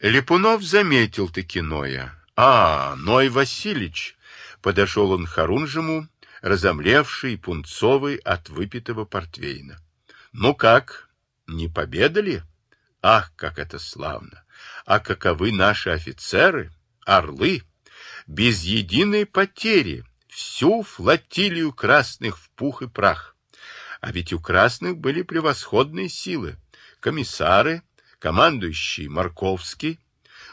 Липунов заметил таки Ноя. А, Ной Васильевич! Подошел он к Харунжему, разомлевший, пунцовый от выпитого портвейна. Ну как, не победали? Ах, как это славно! А каковы наши офицеры, орлы! Без единой потери всю флотилию красных в пух и прах. А ведь у красных были превосходные силы. Комиссары, командующий Марковский,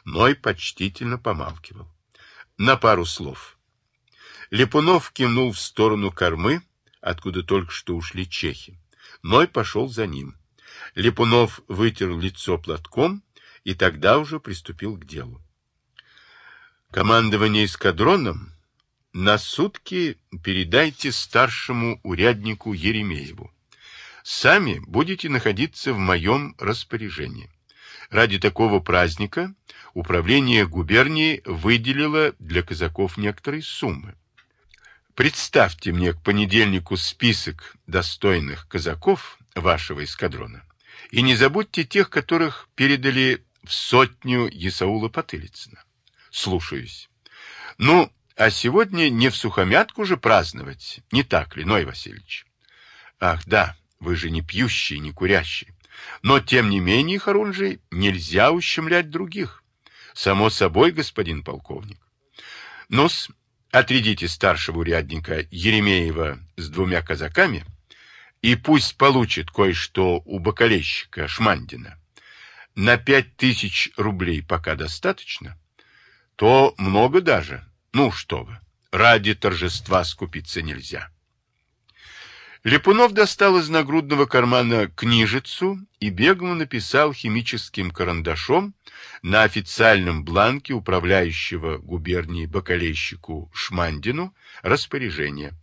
Ной почтительно помалкивал. На пару слов. Липунов кивнул в сторону кормы, откуда только что ушли чехи. Ной пошел за ним. Липунов вытер лицо платком и тогда уже приступил к делу. Командование эскадроном на сутки передайте старшему уряднику Еремееву. Сами будете находиться в моем распоряжении. Ради такого праздника управление губернии выделило для казаков некоторые суммы. Представьте мне к понедельнику список достойных казаков вашего эскадрона. И не забудьте тех, которых передали в сотню Исаула Потылицына. Слушаюсь. Ну, а сегодня не в сухомятку же праздновать, не так ли, Ной Васильевич? Ах, да, вы же не пьющий, не курящий. Но, тем не менее, Харунжий, нельзя ущемлять других. Само собой, господин полковник. ну отрядите старшего урядника Еремеева с двумя казаками, и пусть получит кое-что у бокалейщика Шмандина. На пять тысяч рублей пока достаточно, то много даже. Ну что вы, ради торжества скупиться нельзя. Липунов достал из нагрудного кармана книжицу и бегло написал химическим карандашом на официальном бланке управляющего губернией бакалейщику Шмандину распоряжение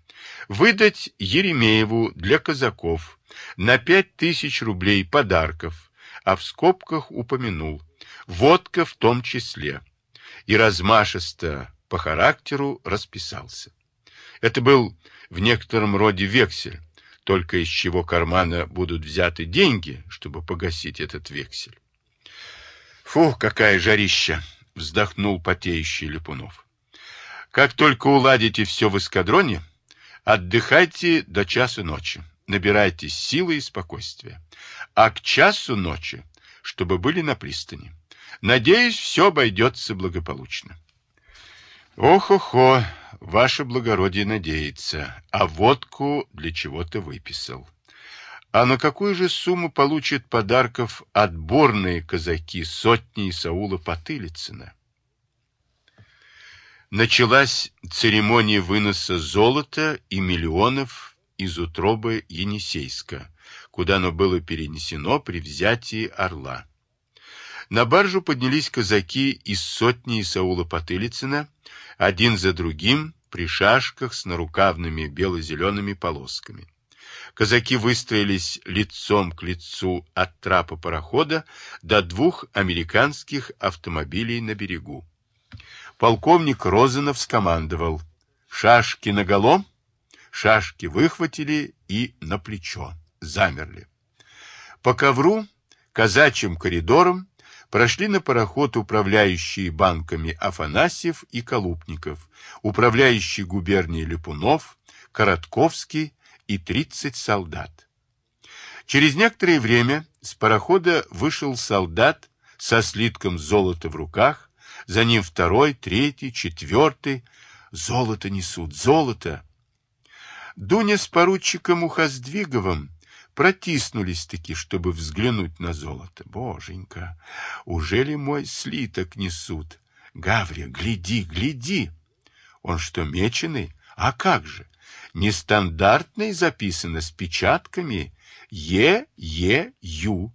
выдать Еремееву для казаков на пять тысяч рублей подарков, а в скобках упомянул водка в том числе, и размашисто по характеру расписался. Это был в некотором роде вексель, только из чего кармана будут взяты деньги, чтобы погасить этот вексель. Фу, какая жарища! Вздохнул потеющий Липунов. Как только уладите все в эскадроне, отдыхайте до часу ночи, набирайтесь силы и спокойствия. А к часу ночи, чтобы были на пристани. Надеюсь, все обойдется благополучно. Ох-охо, ваше благородие надеется, а водку для чего-то выписал. А на какую же сумму получат подарков отборные казаки сотни Исаула Потылицына? Началась церемония выноса золота и миллионов из утробы Енисейска, куда оно было перенесено при взятии Орла. На баржу поднялись казаки из сотни Исаула Потылицына, один за другим, при шашках с нарукавными бело-зелеными полосками. Казаки выстроились лицом к лицу от трапа парохода до двух американских автомобилей на берегу. Полковник Розанов скомандовал «Шашки наголо!» Шашки выхватили и на плечо. Замерли. По ковру, казачьим коридором, прошли на пароход управляющие банками Афанасьев и Колупников, управляющий губернией Липунов, Коротковский и 30 солдат. Через некоторое время с парохода вышел солдат со слитком золота в руках, за ним второй, третий, четвертый. Золото несут, золото! Дуня с поручиком Ухоздвиговым протиснулись-таки, чтобы взглянуть на золото. Боженька, уже ли мой слиток несут? Гаврия, гляди, гляди! Он что, меченый? А как же? Нестандартный записано с печатками Е-Е-Ю.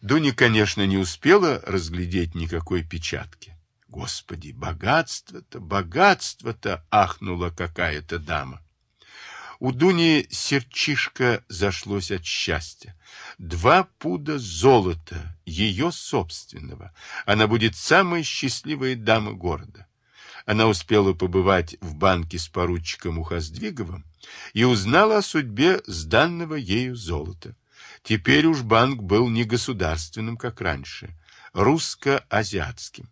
Дуня, конечно, не успела разглядеть никакой печатки. Господи, богатство-то, богатство-то, ахнула какая-то дама. У Дуни сердчишко зашлось от счастья. Два пуда золота, ее собственного. Она будет самая счастливая дама города. Она успела побывать в банке с поручиком Ухоздвиговым и узнала о судьбе сданного ею золота. Теперь уж банк был не государственным, как раньше, русско-азиатским.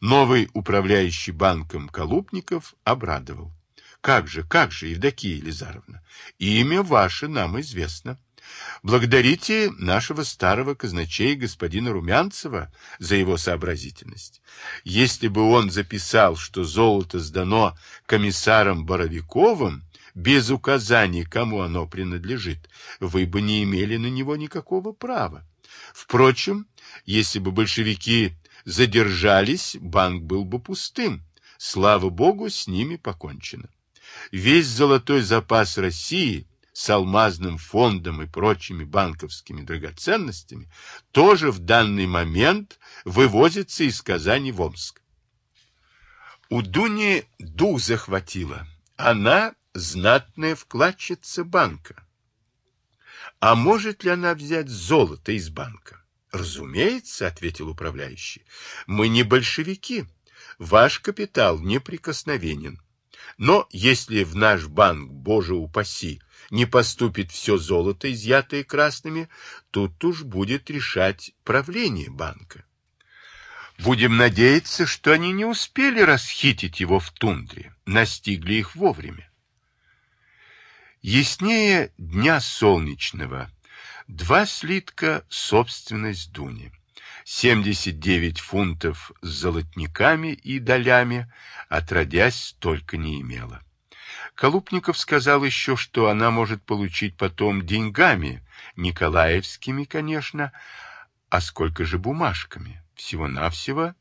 Новый управляющий банком Колупников обрадовал. Как же, как же, Евдокия Елизаровна, имя ваше нам известно. Благодарите нашего старого казначея господина Румянцева за его сообразительность. Если бы он записал, что золото сдано комиссаром Боровиковым, без указаний, кому оно принадлежит, вы бы не имели на него никакого права. Впрочем, если бы большевики задержались, банк был бы пустым. Слава богу, с ними покончено. Весь золотой запас России с алмазным фондом и прочими банковскими драгоценностями тоже в данный момент вывозится из Казани в Омск. У Дуни дух захватило. Она знатная вкладчица банка. А может ли она взять золото из банка? Разумеется, ответил управляющий. Мы не большевики. Ваш капитал неприкосновенен. Но если в наш банк, боже упаси, не поступит все золото, изъятое красными, тут уж будет решать правление банка. Будем надеяться, что они не успели расхитить его в тундре, настигли их вовремя. Яснее дня солнечного. Два слитка — собственность Дуни. 79 фунтов с золотниками и долями, отродясь, столько не имела. Колупников сказал еще, что она может получить потом деньгами, николаевскими, конечно, а сколько же бумажками? Всего-навсего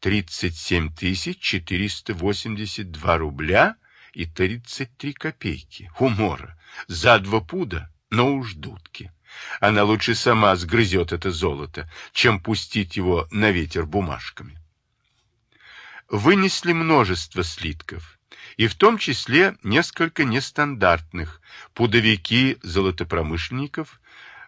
37 482 рубля и 33 копейки. Умора. За два пуда, но уж дудки. Она лучше сама сгрызет это золото, чем пустить его на ветер бумажками. Вынесли множество слитков, и в том числе несколько нестандартных. Пудовики золотопромышленников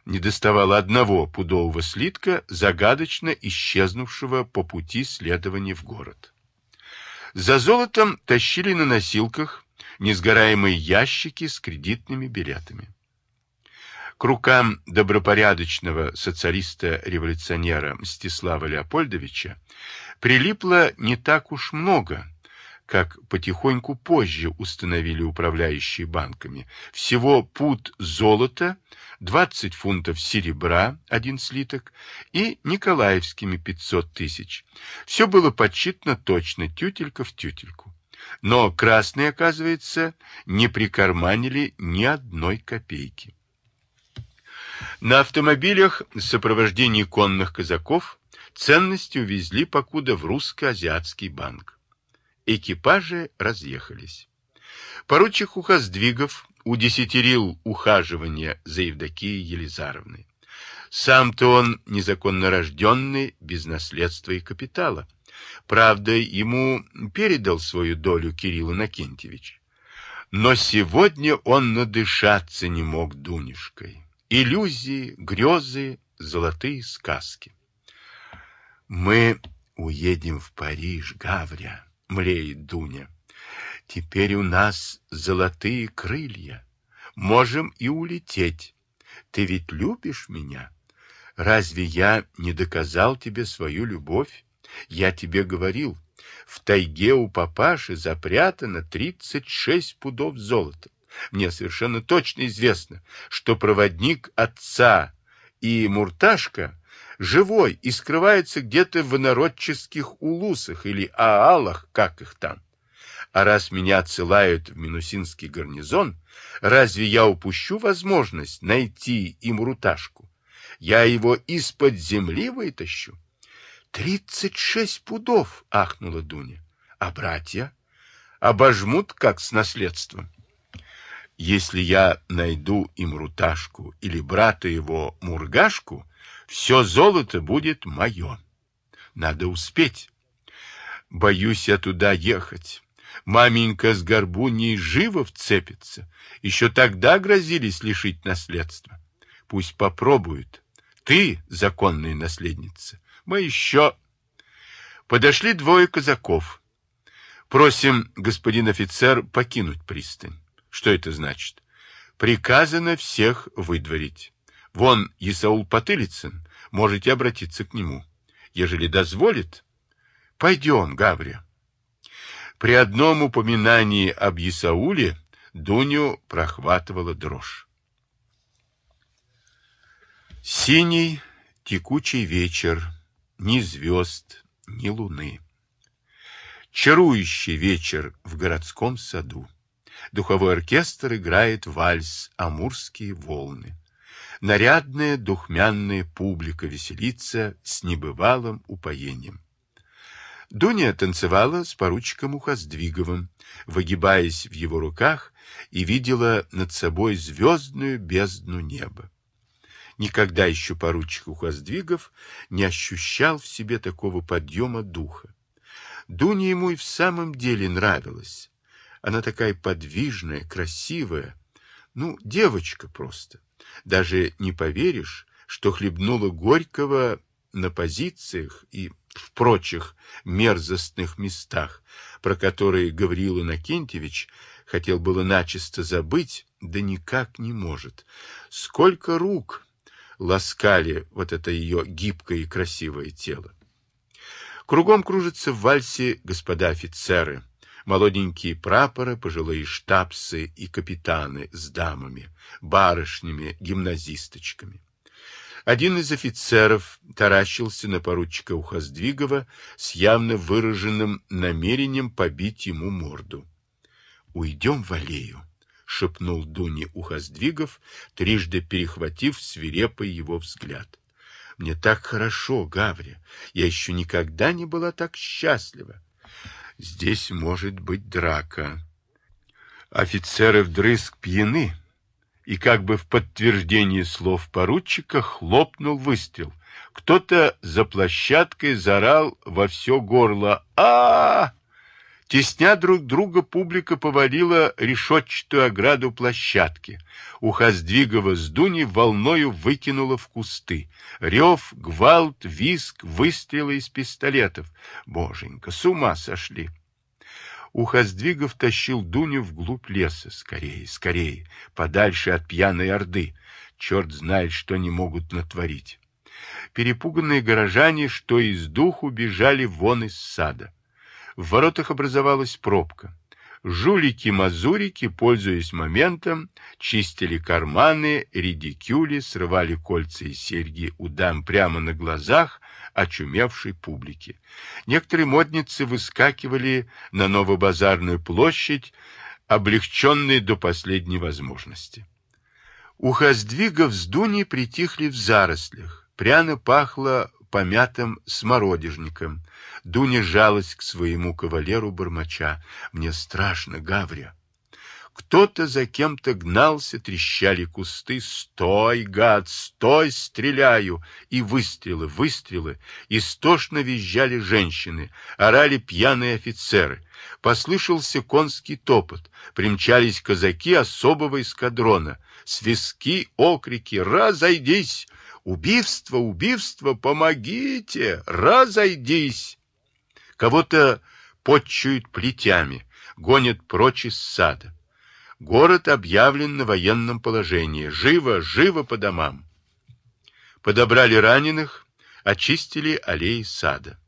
не доставало одного пудового слитка, загадочно исчезнувшего по пути следования в город. За золотом тащили на носилках несгораемые ящики с кредитными билетами. К рукам добропорядочного социалиста-революционера Мстислава Леопольдовича прилипло не так уж много, как потихоньку позже установили управляющие банками. Всего пут золота, 20 фунтов серебра, один слиток, и николаевскими 500 тысяч. Все было подсчитано точно, тютелька в тютельку. Но красные, оказывается, не прикарманили ни одной копейки. На автомобилях в сопровождении конных казаков ценности увезли покуда в русско-азиатский банк. Экипажи разъехались. Поручик Ухоздвигов удесятерил ухаживание за Евдокией Елизаровной. Сам-то он незаконно рожденный, без наследства и капитала. Правда, ему передал свою долю Кирилл Иннокентьевич. Но сегодня он надышаться не мог Дунюшкой. Иллюзии, грезы, золотые сказки. Мы уедем в Париж, Гавря, млеет Дуня. Теперь у нас золотые крылья. Можем и улететь. Ты ведь любишь меня? Разве я не доказал тебе свою любовь? Я тебе говорил, в тайге у папаши запрятано 36 пудов золота. Мне совершенно точно известно, что проводник отца и Мурташка живой и скрывается где-то в инородческих улусах или аалах, как их там. А раз меня отсылают в Минусинский гарнизон, разве я упущу возможность найти им Руташку? Я его из-под земли вытащу. «Тридцать шесть пудов!» — ахнула Дуня. «А братья? Обожмут, как с наследством». «Если я найду им Руташку или брата его Мургашку, все золото будет мое. Надо успеть. Боюсь я туда ехать. Маменька с горбуней живо вцепится. Еще тогда грозились лишить наследства. Пусть попробуют. Ты, законная наследница, мы еще... Подошли двое казаков. Просим, господин офицер, покинуть пристань. Что это значит? Приказано всех выдворить. Вон Исаул Потылицын, можете обратиться к нему. Ежели дозволит, пойдем, Гаврия. При одном упоминании об Исауле Дуню прохватывала дрожь. Синий текучий вечер, ни звезд, ни луны. Чарующий вечер в городском саду. Духовой оркестр играет вальс «Амурские волны». Нарядная духмянная публика веселится с небывалым упоением. Дуня танцевала с поручиком Ухоздвиговым, выгибаясь в его руках, и видела над собой звездную бездну неба. Никогда еще поручик Ухоздвигов не ощущал в себе такого подъема духа. Дуня ему и в самом деле нравилась. Она такая подвижная, красивая. Ну, девочка просто. Даже не поверишь, что хлебнула горького на позициях и в прочих мерзостных местах, про которые Гавриил Иннокентьевич хотел было начисто забыть, да никак не может. Сколько рук ласкали вот это ее гибкое и красивое тело. Кругом кружатся в вальсе господа офицеры, молоденькие прапоры, пожилые штабсы и капитаны с дамами, барышнями, гимназисточками. Один из офицеров таращился на поручика Ухоздвигова с явно выраженным намерением побить ему морду. «Уйдем в аллею», — шепнул Дуне Ухоздвигов, трижды перехватив свирепый его взгляд. «Мне так хорошо, Гаврия. Я еще никогда не была так счастлива. Здесь может быть драка. Офицеры вдрызг пьяны» и как бы в подтверждение слов поручика хлопнул выстрел. Кто-то за площадкой зарал во все горло а, -а, -а Тесня друг друга, публика повалила решетчатую ограду площадки. Уха Сдвигова с Дуни волною выкинула в кусты. Рев, гвалт, виск, выстрелы из пистолетов. Боженька, с ума сошли! Ухоздвигов тащил Дуню вглубь леса. Скорее, скорее, подальше от пьяной орды. Черт знает, что они могут натворить. Перепуганные горожане, что из духу, бежали вон из сада. В воротах образовалась пробка. Жулики-мазурики, пользуясь моментом, чистили карманы, редикюли, срывали кольца и серьги у дам прямо на глазах очумевшей публики. Некоторые модницы выскакивали на Новобазарную площадь, облегченные до последней возможности. У Хоздвигов с Дуней притихли в зарослях. Пряно пахло помятым смородежником. Дуня жалась к своему кавалеру бормоча. «Мне страшно, Гаврия!» Кто-то за кем-то гнался, трещали кусты. «Стой, гад, стой, стреляю!» И выстрелы, выстрелы. Истошно визжали женщины, орали пьяные офицеры. Послышался конский топот. Примчались казаки особого эскадрона. Свистки, окрики «Разойдись!» Убивство, убивство, помогите, разойдись. Кого-то подчуют плетями, гонят прочь из сада. Город объявлен на военном положении. Живо, живо по домам. Подобрали раненых, очистили аллеи сада.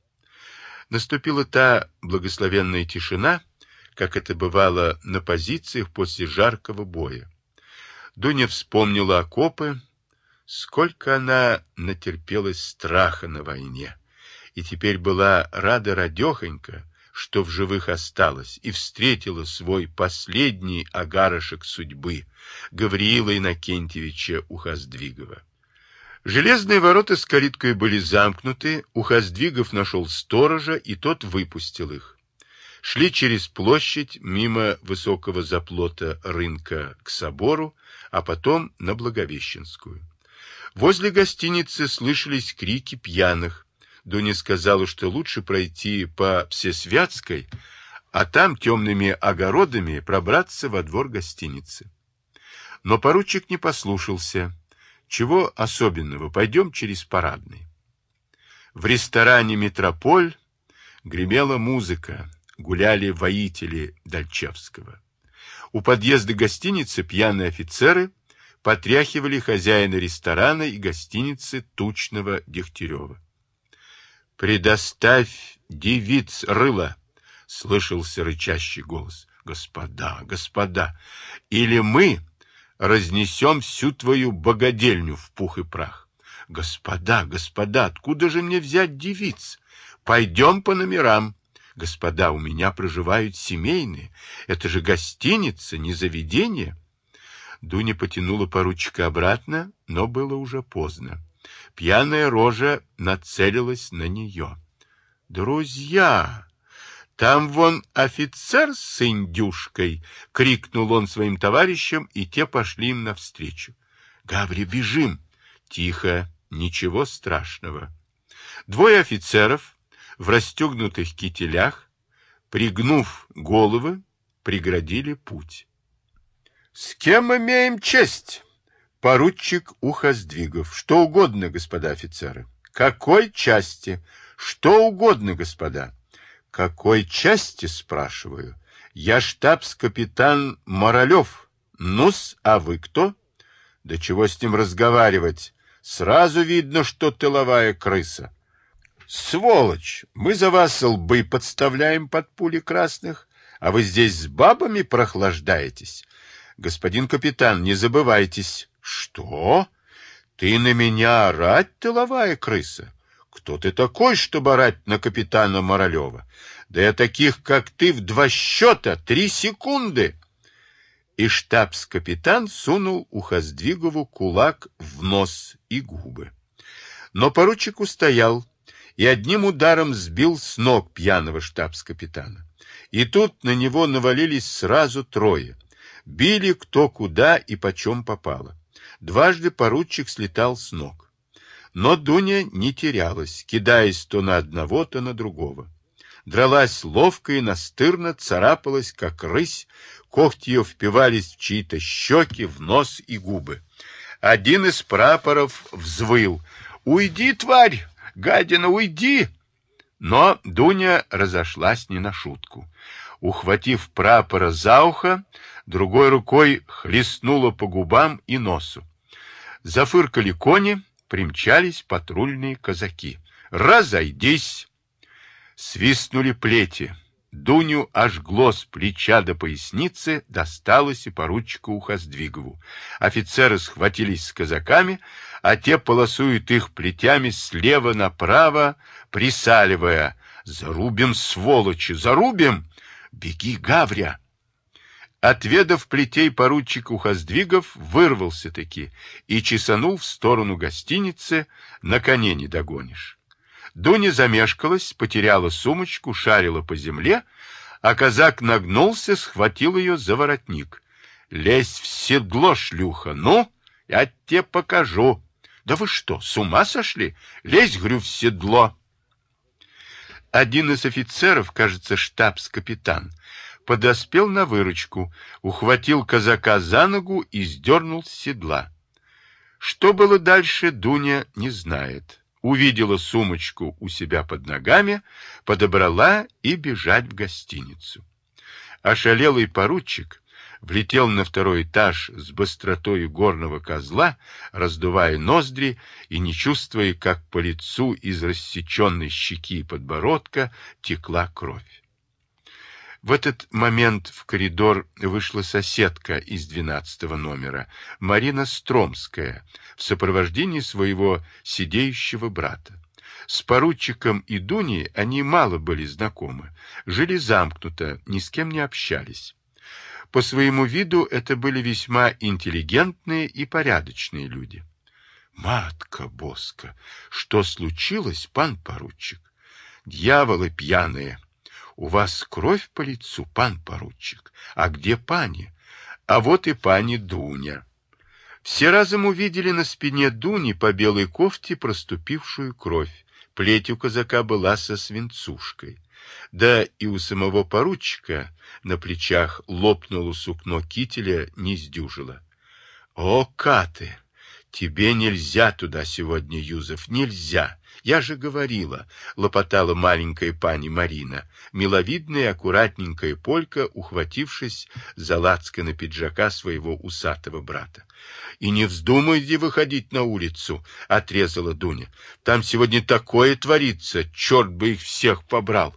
Наступила та благословенная тишина, как это бывало на позициях после жаркого боя. Дуня вспомнила окопы, Сколько она натерпелась страха на войне, и теперь была рада радехонька, что в живых осталась, и встретила свой последний агарошек судьбы, Гавриила Иннокентьевича Ухоздвигова. Железные ворота с калиткой были замкнуты, Ухоздвигов нашел сторожа, и тот выпустил их. Шли через площадь мимо высокого заплота рынка к собору, а потом на Благовещенскую. Возле гостиницы слышались крики пьяных. Дуня сказала, что лучше пройти по Всесвятской, а там темными огородами пробраться во двор гостиницы. Но поручик не послушался. Чего особенного, пойдем через парадный. В ресторане «Метрополь» гремела музыка, гуляли воители Дальчевского. У подъезда гостиницы пьяные офицеры потряхивали хозяина ресторана и гостиницы Тучного Дегтярева. «Предоставь девиц рыла!» — слышался рычащий голос. «Господа, господа, или мы разнесем всю твою богадельню в пух и прах. Господа, господа, откуда же мне взять девиц? Пойдем по номерам. Господа, у меня проживают семейные. Это же гостиница, не заведение. Дуня потянула поручика обратно, но было уже поздно. Пьяная рожа нацелилась на нее. «Друзья!» «Там вон офицер с индюшкой!» — крикнул он своим товарищам, и те пошли им навстречу. «Гаври, бежим!» «Тихо, ничего страшного!» Двое офицеров в расстегнутых кителях, пригнув головы, преградили путь. «С кем имеем честь?» Поручик Ухоздвигов. «Что угодно, господа офицеры». «Какой части?» «Что угодно, господа». Какой части, спрашиваю? Я штабс-капитан Моралев. Ну-с, а вы кто? Да чего с ним разговаривать? Сразу видно, что тыловая крыса. Сволочь! Мы за вас лбы подставляем под пули красных, а вы здесь с бабами прохлаждаетесь. Господин капитан, не забывайтесь. Что? Ты на меня орать, тыловая крыса? Кто ты такой, чтобы орать на капитана Моралева? Да я таких, как ты, в два счета, три секунды. И штабс-капитан сунул Ухоздвигову кулак в нос и губы. Но поручик устоял и одним ударом сбил с ног пьяного штабс-капитана. И тут на него навалились сразу трое. Били кто куда и почем попало. Дважды поручик слетал с ног. Но Дуня не терялась, кидаясь то на одного, то на другого. Дралась ловко и настырно, царапалась, как рысь, когти ее впивались в чьи-то щеки, в нос и губы. Один из прапоров взвыл. «Уйди, тварь! Гадина, уйди!» Но Дуня разошлась не на шутку. Ухватив прапора за ухо, другой рукой хлестнула по губам и носу. Зафыркали кони, примчались патрульные казаки. «Разойдись!» Свистнули плети. Дуню ожгло с плеча до поясницы, досталось и поручику Ухоздвигову. Офицеры схватились с казаками, а те полосуют их плетями слева направо, присаливая. «Зарубим, сволочи, зарубим! Беги, Гавря!» Отведав плетей поручик Ухоздвигов, вырвался-таки и чесанул в сторону гостиницы, на коне не догонишь. Дуня замешкалась, потеряла сумочку, шарила по земле, а казак нагнулся, схватил ее за воротник. «Лезь в седло, шлюха! Ну, я тебе покажу!» «Да вы что, с ума сошли? Лезь, говорю, в седло!» Один из офицеров, кажется, штабс-капитан, подоспел на выручку, ухватил казака за ногу и сдернул с седла. Что было дальше, Дуня не знает. Увидела сумочку у себя под ногами, подобрала и бежать в гостиницу. Ошалелый поручик влетел на второй этаж с быстротой горного козла, раздувая ноздри и не чувствуя, как по лицу из рассеченной щеки и подбородка текла кровь. В этот момент в коридор вышла соседка из двенадцатого номера, Марина Стромская, в сопровождении своего сидеющего брата. С поручиком и Дуней они мало были знакомы, жили замкнуто, ни с кем не общались. По своему виду это были весьма интеллигентные и порядочные люди. «Матка Боска, что случилось, пан поручик? Дьяволы пьяные!» У вас кровь по лицу, пан поручик. А где пани? А вот и пани Дуня. Все разом увидели на спине Дуни по белой кофте проступившую кровь. Плеть у казака была со свинцушкой. Да и у самого поручика на плечах лопнуло сукно кителя, не сдюжило. — О, Каты! Тебе нельзя туда сегодня, Юзеф, нельзя! Я же говорила, лопотала маленькая пани Марина, миловидная и аккуратненькая полька, ухватившись за лацканы пиджака своего усатого брата. И не вздумайте выходить на улицу, отрезала Дуня. Там сегодня такое творится, черт бы их всех побрал.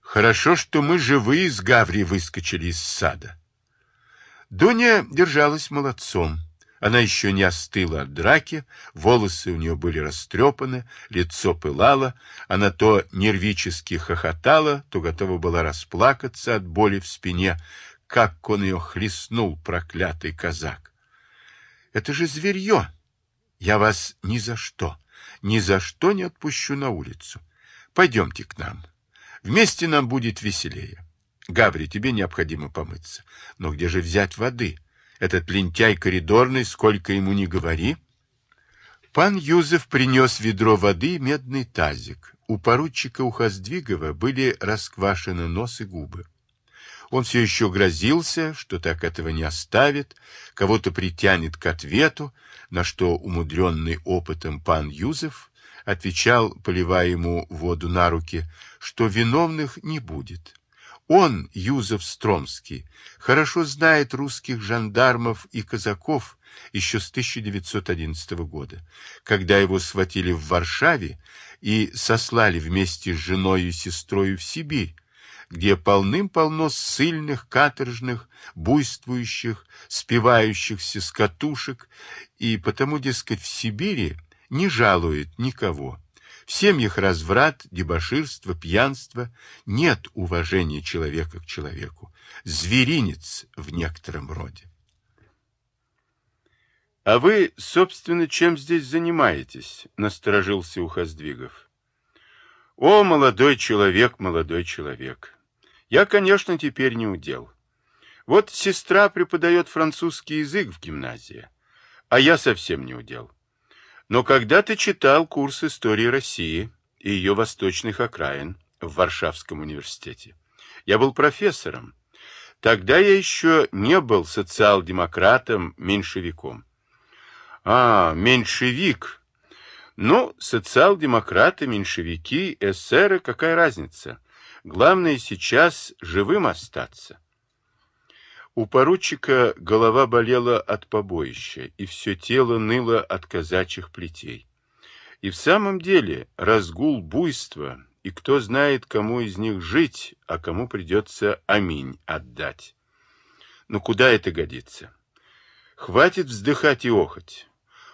Хорошо, что мы живые с Гаври выскочили из сада. Дуня держалась молодцом. Она еще не остыла от драки, волосы у нее были растрепаны, лицо пылало, она то нервически хохотала, то готова была расплакаться от боли в спине, как он ее хлестнул, проклятый казак. Это же зверье! Я вас ни за что, ни за что не отпущу на улицу. Пойдемте к нам. Вместе нам будет веселее. Гаври, тебе необходимо помыться. Но где же взять воды? — этот лентяй коридорный, сколько ему ни говори. Пан Юзеф принес ведро воды и медный тазик. У поручика Ухоздвигова были расквашены нос и губы. Он все еще грозился, что так этого не оставит, кого-то притянет к ответу, на что умудренный опытом пан Юзеф отвечал, поливая ему воду на руки, что виновных не будет. Он, Юзов Стромский, хорошо знает русских жандармов и казаков еще с 1911 года, когда его схватили в Варшаве и сослали вместе с женой и сестрой в Сибирь, где полным-полно ссыльных, каторжных, буйствующих, спивающихся с катушек, и потому, дескать, в Сибири не жалует никого. В семьях разврат, дебоширство, пьянство. Нет уважения человека к человеку. Зверинец в некотором роде. — А вы, собственно, чем здесь занимаетесь? — насторожился Ухоздвигов. — О, молодой человек, молодой человек! Я, конечно, теперь не удел. Вот сестра преподает французский язык в гимназии, а я совсем не удел. Но когда ты читал курс истории России и ее восточных окраин в Варшавском университете, я был профессором. Тогда я еще не был социал-демократом, меньшевиком. А, меньшевик. Ну, социал-демократы, меньшевики, эсеры, какая разница? Главное сейчас живым остаться. У поручика голова болела от побоища, и все тело ныло от казачьих плетей. И в самом деле разгул буйства, и кто знает, кому из них жить, а кому придется аминь отдать. Но куда это годится? Хватит вздыхать и охоть.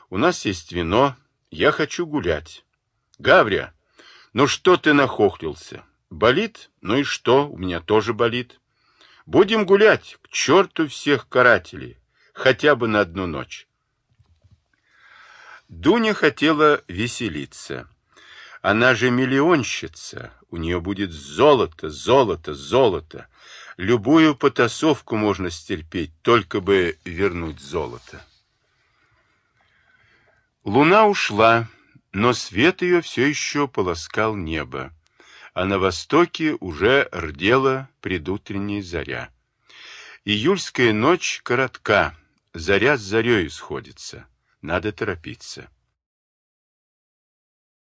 У нас есть вино, я хочу гулять. Гавря, ну что ты нахохлился? Болит? Ну и что, у меня тоже болит. Будем гулять, к черту всех карателей, хотя бы на одну ночь. Дуня хотела веселиться. Она же миллионщица, у нее будет золото, золото, золото. Любую потасовку можно стерпеть, только бы вернуть золото. Луна ушла, но свет ее все еще полоскал небо а на востоке уже рдела предутренняя заря. Июльская ночь коротка, заря с зарею сходится, надо торопиться.